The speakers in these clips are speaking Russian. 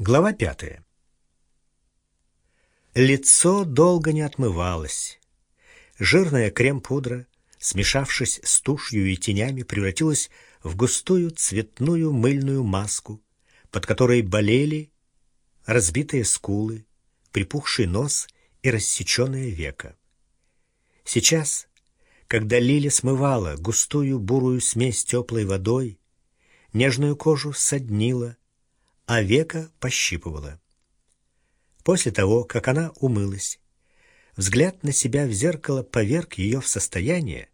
Глава пятая. Лицо долго не отмывалось. Жирная крем-пудра, смешавшись с тушью и тенями, превратилась в густую цветную мыльную маску, под которой болели разбитые скулы, припухший нос и рассеченное веко. Сейчас, когда Лиля смывала густую бурую смесь теплой водой, нежную кожу соднила, а века пощипывала. После того, как она умылась, взгляд на себя в зеркало поверг ее в состояние,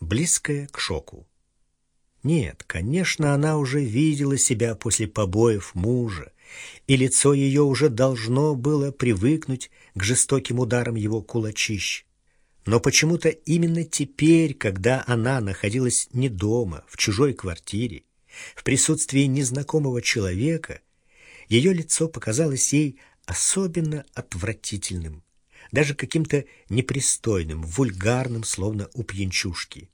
близкое к шоку. Нет, конечно, она уже видела себя после побоев мужа, и лицо ее уже должно было привыкнуть к жестоким ударам его кулачищ. Но почему-то именно теперь, когда она находилась не дома, в чужой квартире, в присутствии незнакомого человека, ее лицо показалось ей особенно отвратительным, даже каким-то непристойным, вульгарным, словно у пьянчушки.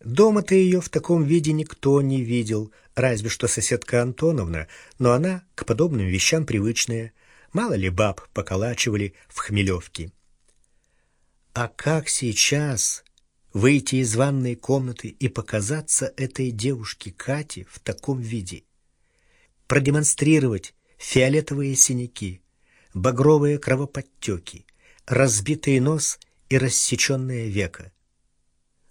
Дома-то ее в таком виде никто не видел, разве что соседка Антоновна, но она к подобным вещам привычная. Мало ли баб поколачивали в хмелевке. А как сейчас выйти из ванной комнаты и показаться этой девушке Кате в таком виде? Продемонстрировать фиолетовые синяки, багровые кровоподтеки, разбитый нос и рассеченное веко.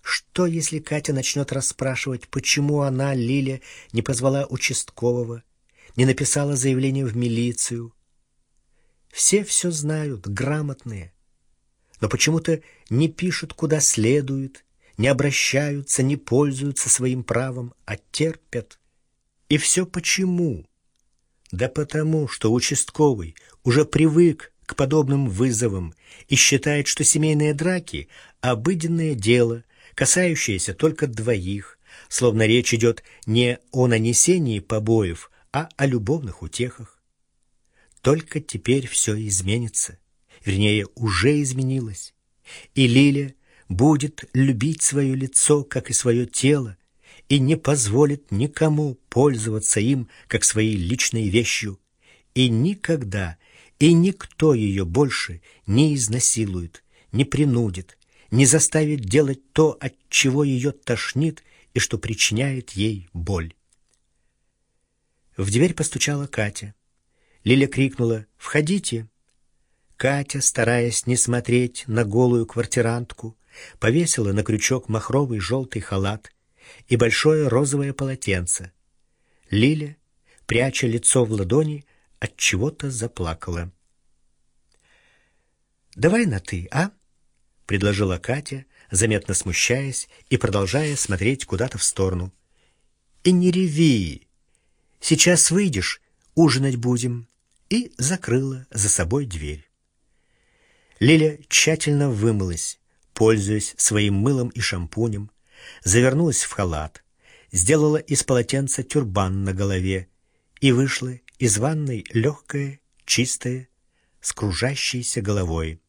Что, если Катя начнет расспрашивать, почему она, Лиля, не позвала участкового, не написала заявление в милицию? Все все знают, грамотные, но почему-то не пишут, куда следует, не обращаются, не пользуются своим правом, а терпят. И все почему? Да потому, что участковый уже привык к подобным вызовам и считает, что семейные драки — обыденное дело, касающееся только двоих, словно речь идет не о нанесении побоев, а о любовных утехах. Только теперь все изменится, вернее, уже изменилось, и Лиля будет любить свое лицо, как и свое тело, и не позволит никому пользоваться им как своей личной вещью, и никогда и никто ее больше не изнасилует, не принудит, не заставит делать то, от чего ее тошнит и что причиняет ей боль. В дверь постучала Катя. Лиля крикнула «Входите!». Катя, стараясь не смотреть на голую квартирантку, повесила на крючок махровый желтый халат и большое розовое полотенце. Лиля, пряча лицо в ладони, от чего-то заплакала. «Давай на «ты», а?» — предложила Катя, заметно смущаясь и продолжая смотреть куда-то в сторону. «И не реви! Сейчас выйдешь, ужинать будем!» И закрыла за собой дверь. Лиля тщательно вымылась, пользуясь своим мылом и шампунем, завернулась в халат, сделала из полотенца тюрбан на голове и вышла из ванной легкая, чистая, с кружащейся головой.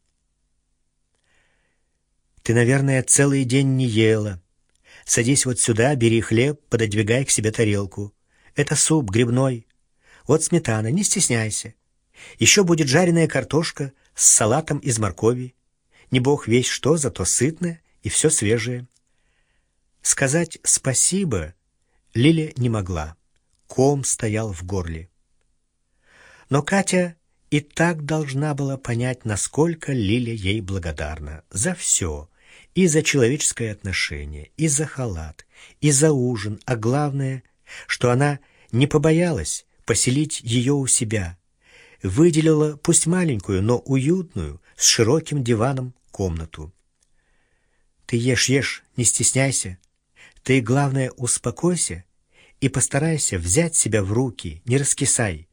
«Ты, наверное, целый день не ела. Садись вот сюда, бери хлеб, пододвигай к себе тарелку. Это суп грибной. Вот сметана, не стесняйся. Еще будет жареная картошка с салатом из моркови. Не бог весь что, зато сытное и все свежее. Сказать «спасибо» Лиля не могла. Ком стоял в горле. Но Катя и так должна была понять, насколько Лиля ей благодарна за все. И за человеческое отношение, и за халат, и за ужин, а главное, что она не побоялась поселить ее у себя. Выделила, пусть маленькую, но уютную, с широким диваном, комнату. «Ты ешь, ешь, не стесняйся», ты, главное, успокойся и постарайся взять себя в руки, не раскисай.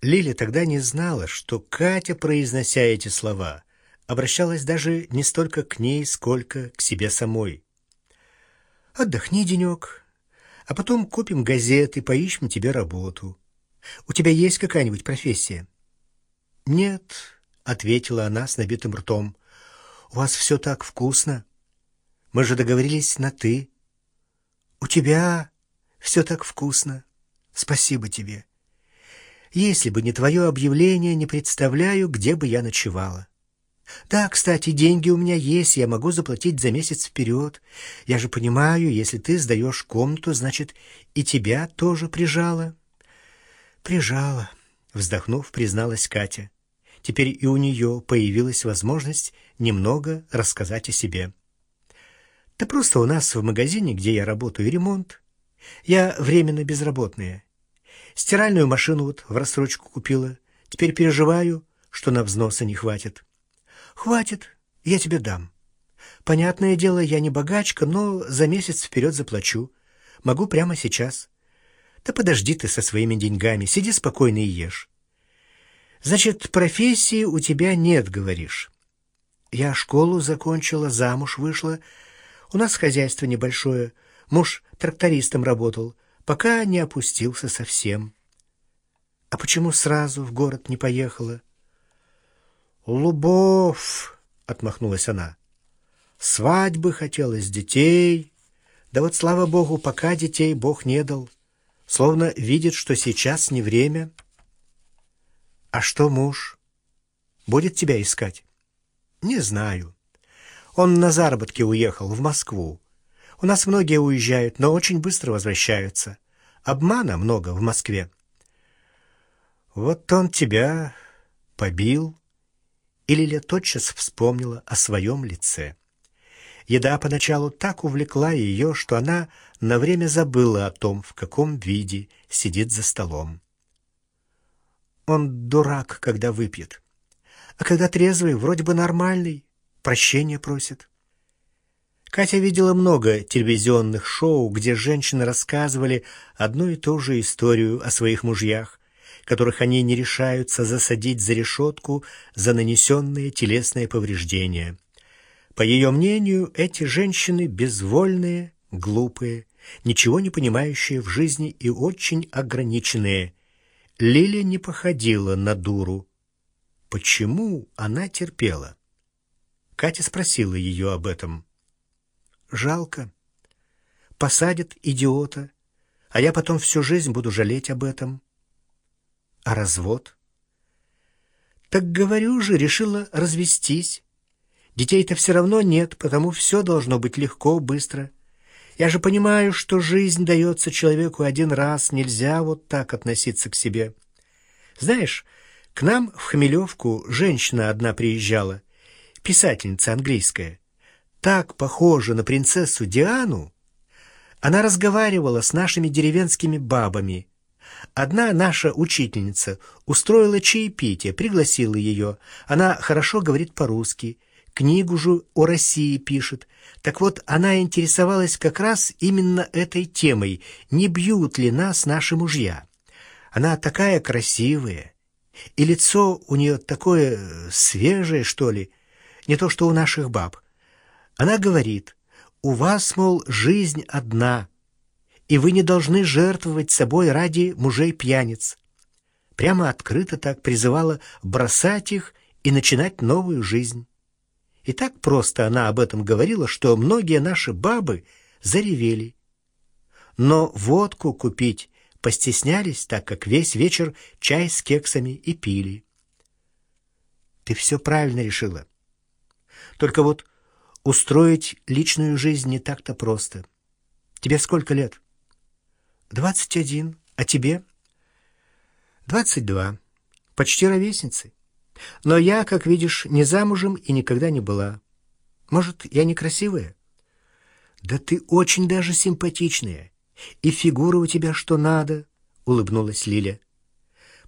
Лиля тогда не знала, что Катя, произнося эти слова, обращалась даже не столько к ней, сколько к себе самой. «Отдохни денек, а потом купим газеты, поищем тебе работу. У тебя есть какая-нибудь профессия?» «Нет», — ответила она с набитым ртом, — «у вас все так вкусно». Мы же договорились на «ты». У тебя все так вкусно. Спасибо тебе. Если бы не твое объявление, не представляю, где бы я ночевала. Да, кстати, деньги у меня есть, я могу заплатить за месяц вперед. Я же понимаю, если ты сдаешь комнату, значит, и тебя тоже прижало. Прижало, вздохнув, призналась Катя. Теперь и у нее появилась возможность немного рассказать о себе. Да просто у нас в магазине, где я работаю, ремонт. Я временно безработная. Стиральную машину вот в рассрочку купила. Теперь переживаю, что на взносы не хватит. Хватит, я тебе дам. Понятное дело, я не богачка, но за месяц вперед заплачу. Могу прямо сейчас. Да подожди ты со своими деньгами, сиди спокойно и ешь. Значит, профессии у тебя нет, говоришь. Я школу закончила, замуж вышла. У нас хозяйство небольшое. Муж трактористом работал, пока не опустился совсем. А почему сразу в город не поехала? «Любовь!» — отмахнулась она. «Свадьбы хотелось, детей. Да вот, слава богу, пока детей Бог не дал. Словно видит, что сейчас не время. А что муж? Будет тебя искать?» «Не знаю. Он на заработки уехал в Москву. У нас многие уезжают, но очень быстро возвращаются. Обмана много в Москве». «Вот он тебя побил», и Лиля тотчас вспомнила о своем лице. Еда поначалу так увлекла ее, что она на время забыла о том, в каком виде сидит за столом. Он дурак, когда выпьет. А когда трезвый, вроде бы нормальный, прощения просит. Катя видела много телевизионных шоу, где женщины рассказывали одну и ту же историю о своих мужьях, которых они не решаются засадить за решетку за нанесенные телесные повреждения. По ее мнению, эти женщины безвольные, глупые, ничего не понимающие в жизни и очень ограниченные. Лиля не походила на дуру. Почему она терпела? Катя спросила ее об этом. «Жалко. Посадят идиота, а я потом всю жизнь буду жалеть об этом. А развод? Так говорю же, решила развестись. Детей-то все равно нет, потому все должно быть легко, быстро. Я же понимаю, что жизнь дается человеку один раз, нельзя вот так относиться к себе. Знаешь, к нам в Хмелевку женщина одна приезжала, писательница английская. Так похожа на принцессу Диану. Она разговаривала с нашими деревенскими бабами, Одна наша учительница устроила чаепитие, пригласила ее. Она хорошо говорит по-русски, книгу же о России пишет. Так вот, она интересовалась как раз именно этой темой, не бьют ли нас наши мужья. Она такая красивая, и лицо у нее такое свежее, что ли, не то что у наших баб. Она говорит, у вас, мол, жизнь одна — и вы не должны жертвовать собой ради мужей-пьяниц. Прямо открыто так призывала бросать их и начинать новую жизнь. И так просто она об этом говорила, что многие наши бабы заревели. Но водку купить постеснялись, так как весь вечер чай с кексами и пили. Ты все правильно решила. Только вот устроить личную жизнь не так-то просто. Тебе сколько лет? «Двадцать один. А тебе?» «Двадцать два. Почти ровесницы. Но я, как видишь, не замужем и никогда не была. Может, я некрасивая?» «Да ты очень даже симпатичная. И фигура у тебя что надо», — улыбнулась Лиля.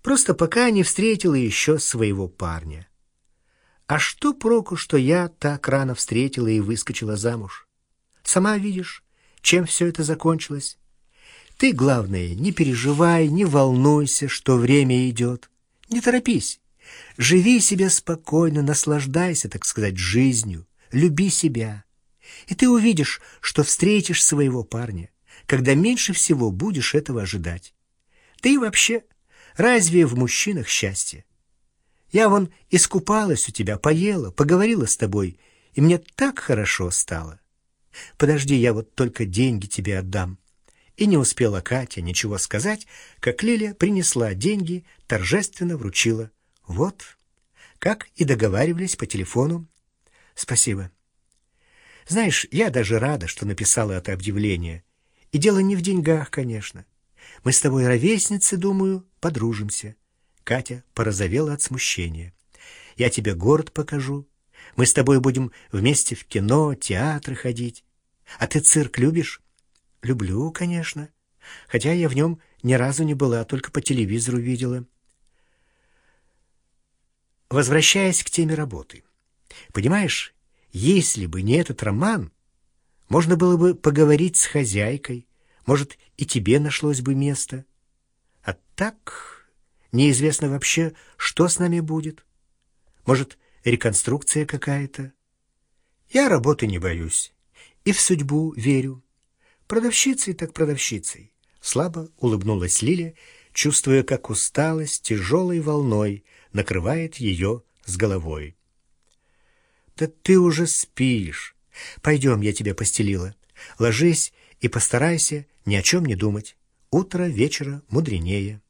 «Просто пока не встретила еще своего парня». «А что проку, что я так рано встретила и выскочила замуж? Сама видишь, чем все это закончилось?» Ты, главное, не переживай, не волнуйся, что время идет. Не торопись. Живи себе спокойно, наслаждайся, так сказать, жизнью. Люби себя. И ты увидишь, что встретишь своего парня, когда меньше всего будешь этого ожидать. Да и вообще, разве в мужчинах счастье? Я вон искупалась у тебя, поела, поговорила с тобой, и мне так хорошо стало. Подожди, я вот только деньги тебе отдам И не успела Катя ничего сказать, как Лиля принесла деньги, торжественно вручила. Вот, как и договаривались по телефону. Спасибо. Знаешь, я даже рада, что написала это объявление. И дело не в деньгах, конечно. Мы с тобой ровесницы, думаю, подружимся. Катя порозовела от смущения. Я тебе город покажу. Мы с тобой будем вместе в кино, театры ходить. А ты цирк любишь? Люблю, конечно. Хотя я в нем ни разу не была, только по телевизору видела. Возвращаясь к теме работы. Понимаешь, если бы не этот роман, можно было бы поговорить с хозяйкой, может, и тебе нашлось бы место. А так неизвестно вообще, что с нами будет. Может, реконструкция какая-то. Я работы не боюсь и в судьбу верю. Продавщицей так продавщицей. Слабо улыбнулась Лиля, чувствуя, как усталость тяжелой волной накрывает ее с головой. «Да ты уже спишь. Пойдем, я тебя постелила. Ложись и постарайся ни о чем не думать. Утро вечера мудренее».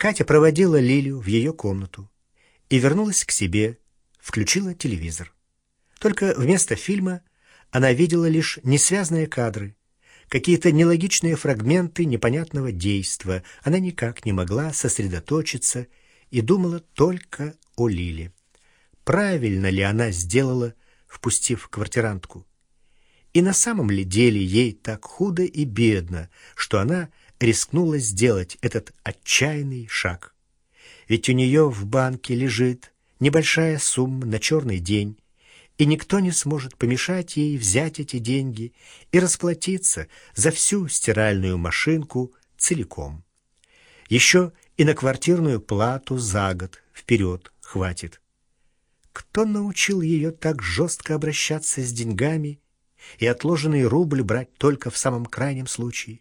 Катя проводила Лилю в ее комнату и вернулась к себе, включила телевизор. Только вместо фильма она видела лишь несвязные кадры, какие-то нелогичные фрагменты непонятного действа. Она никак не могла сосредоточиться и думала только о Лиле. Правильно ли она сделала, впустив квартирантку? И на самом ли деле ей так худо и бедно, что она рискнула сделать этот отчаянный шаг? Ведь у нее в банке лежит небольшая сумма на черный день, и никто не сможет помешать ей взять эти деньги и расплатиться за всю стиральную машинку целиком. Еще и на квартирную плату за год вперед хватит. Кто научил ее так жестко обращаться с деньгами и отложенный рубль брать только в самом крайнем случае?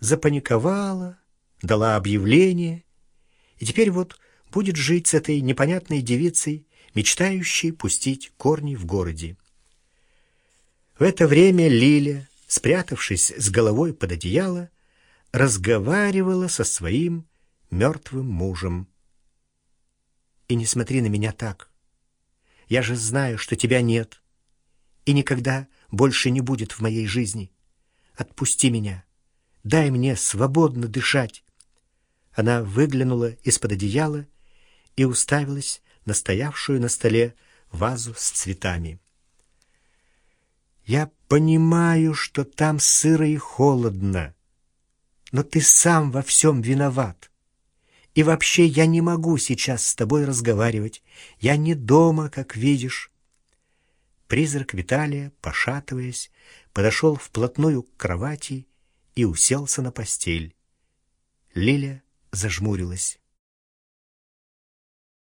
Запаниковала, дала объявление, и теперь вот будет жить с этой непонятной девицей мечтающий пустить корни в городе. В это время Лиля, спрятавшись с головой под одеяло, разговаривала со своим мертвым мужем. «И не смотри на меня так. Я же знаю, что тебя нет и никогда больше не будет в моей жизни. Отпусти меня, дай мне свободно дышать». Она выглянула из-под одеяла и уставилась настоявшую на столе вазу с цветами. «Я понимаю, что там сыро и холодно, но ты сам во всем виноват. И вообще я не могу сейчас с тобой разговаривать. Я не дома, как видишь». Призрак Виталия, пошатываясь, подошел вплотную к кровати и уселся на постель. Лиля зажмурилась.